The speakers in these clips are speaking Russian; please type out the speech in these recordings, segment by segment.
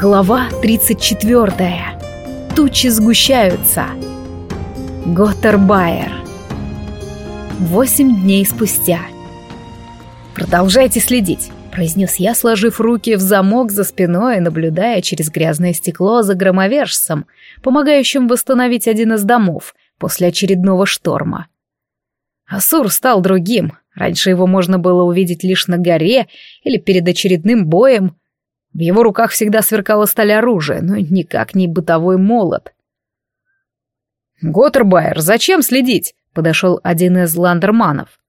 Глава 34. Тучи сгущаются. Готтербайер. Восемь дней спустя. «Продолжайте следить», — произнес я, сложив руки в замок за спиной, наблюдая через грязное стекло за громовержцем, помогающим восстановить один из домов после очередного шторма. Асур стал другим. Раньше его можно было увидеть лишь на горе или перед очередным боем — в его руках всегда сверкала сталь оружия, но никак не бытовой молот. «Готтербайер, зачем следить?» — подошел один из ландерманов.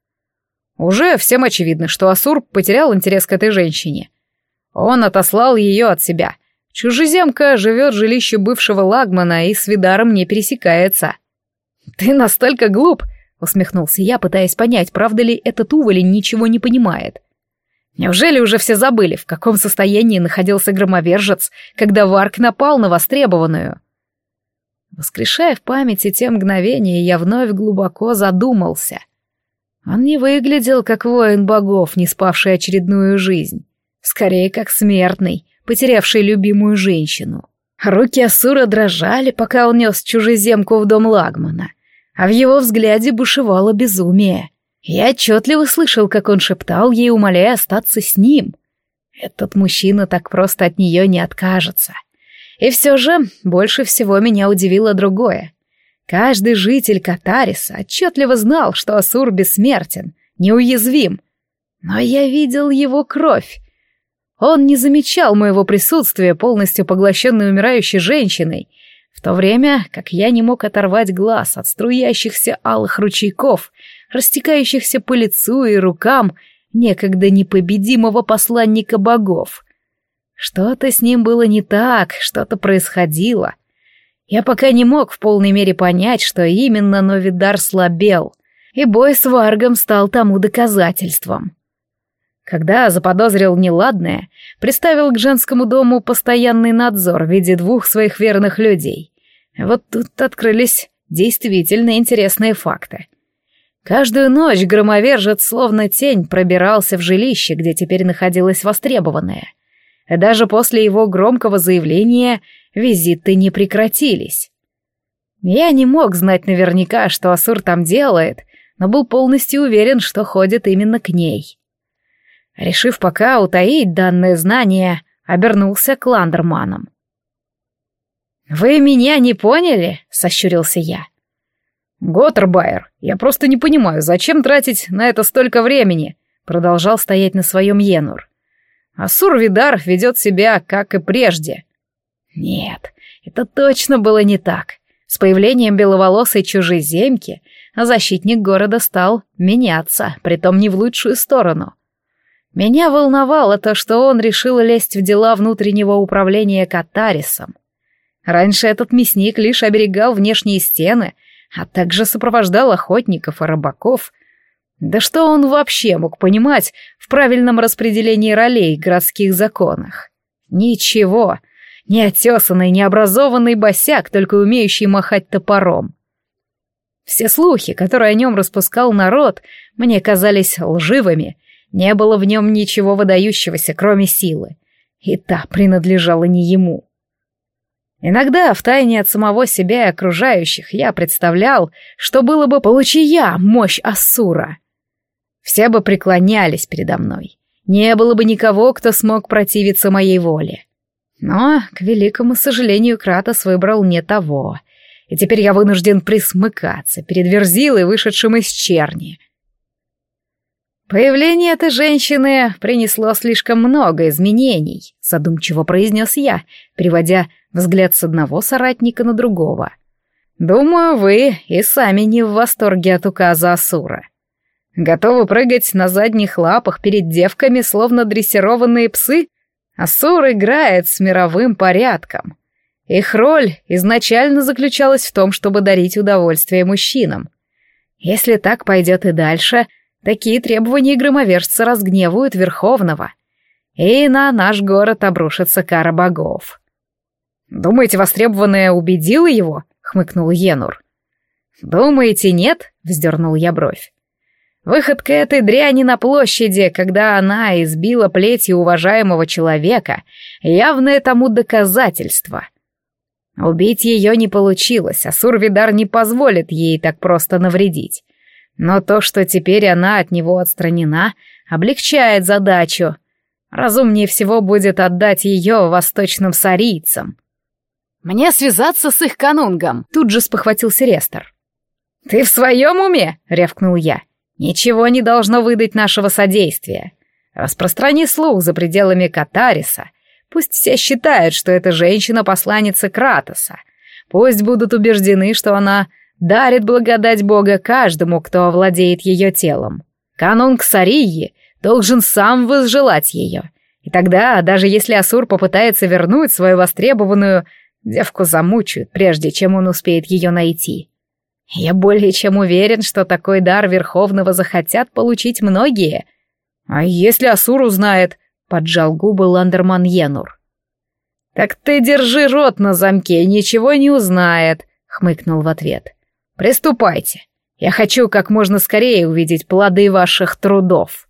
«Уже всем очевидно, что Асур потерял интерес к этой женщине. Он отослал ее от себя. Чужеземка живет в жилище бывшего лагмана и с Видаром не пересекается». «Ты настолько глуп!» — усмехнулся я, пытаясь понять, правда ли этот уволень ничего не понимает. Неужели уже все забыли, в каком состоянии находился громовержец, когда Варк напал на востребованную? Воскрешая в памяти те мгновения, я вновь глубоко задумался. Он не выглядел как воин богов, не спавший очередную жизнь. Скорее, как смертный, потерявший любимую женщину. Руки Асура дрожали, пока он нес чужеземку в дом Лагмана, а в его взгляде бушевало безумие — я отчетливо слышал, как он шептал ей, умоляя остаться с ним. Этот мужчина так просто от нее не откажется. И все же больше всего меня удивило другое. Каждый житель Катариса отчетливо знал, что Асур бессмертен, неуязвим. Но я видел его кровь. Он не замечал моего присутствия, полностью поглощенной умирающей женщиной, в то время как я не мог оторвать глаз от струящихся алых ручейков, растекающихся по лицу и рукам некогда непобедимого посланника богов. Что-то с ним было не так, что-то происходило. Я пока не мог в полной мере понять, что именно, но Видар слабел, и бой с Варгом стал тому доказательством. Когда заподозрил неладное, приставил к женскому дому постоянный надзор в виде двух своих верных людей. Вот тут открылись действительно интересные факты. Каждую ночь громовержец словно тень пробирался в жилище, где теперь находилась востребованная. Даже после его громкого заявления визиты не прекратились. Я не мог знать наверняка, что Асур там делает, но был полностью уверен, что ходит именно к ней. Решив пока утаить данное знание, обернулся к Ландерманам. «Вы меня не поняли?» — сощурился я. «Готтербайер, я просто не понимаю, зачем тратить на это столько времени?» — продолжал стоять на своем Йенур. «Асур Видар ведет себя, как и прежде». «Нет, это точно было не так. С появлением беловолосой чужеземки защитник города стал меняться, притом не в лучшую сторону. Меня волновало то, что он решил лезть в дела внутреннего управления Катарисом. Раньше этот мясник лишь оберегал внешние стены, а также сопровождал охотников и рыбаков. Да что он вообще мог понимать в правильном распределении ролей в городских законах? Ничего. Неотесанный, необразованный босяк, только умеющий махать топором. Все слухи, которые о нем распускал народ, мне казались лживыми — не было в нем ничего выдающегося, кроме силы. И та принадлежала не ему. Иногда, втайне от самого себя и окружающих, я представлял, что было бы, получи я мощь Ассура. Все бы преклонялись передо мной. Не было бы никого, кто смог противиться моей воле. Но, к великому сожалению, Кратос выбрал не того. И теперь я вынужден присмыкаться перед Верзилой, вышедшим из черни — «Появление этой женщины принесло слишком много изменений», — задумчиво произнес я, переводя взгляд с одного соратника на другого. «Думаю, вы и сами не в восторге от указа Асура. Готовы прыгать на задних лапах перед девками, словно дрессированные псы? Асур играет с мировым порядком. Их роль изначально заключалась в том, чтобы дарить удовольствие мужчинам. Если так пойдет и дальше — Такие требования громовержца разгневают Верховного. И на наш город обрушится кара богов. «Думаете, востребованная убедила его?» — хмыкнул Енур. «Думаете, нет?» — вздернул я бровь. Выходка этой дряни на площади, когда она избила плетью уважаемого человека, явное тому доказательство. Убить ее не получилось, а Сурвидар не позволит ей так просто навредить. Но то, что теперь она от него отстранена, облегчает задачу. Разумнее всего будет отдать ее восточным сарийцам. «Мне связаться с их канунгом», — тут же спохватился Рестор. «Ты в своем уме?» — рявкнул я. «Ничего не должно выдать нашего содействия. Распространи слух за пределами Катариса. Пусть все считают, что эта женщина посланница Кратоса. Пусть будут убеждены, что она дарит благодать Бога каждому, кто овладеет ее телом. Канунг Сарии должен сам возжелать ее. И тогда, даже если Асур попытается вернуть свою востребованную, девку замучают, прежде чем он успеет ее найти. Я более чем уверен, что такой дар Верховного захотят получить многие. А если Асур узнает, поджал губы Ландерман Йенур. Так ты держи рот на замке, ничего не узнает, хмыкнул в ответ. Приступайте. Я хочу как можно скорее увидеть плоды ваших трудов.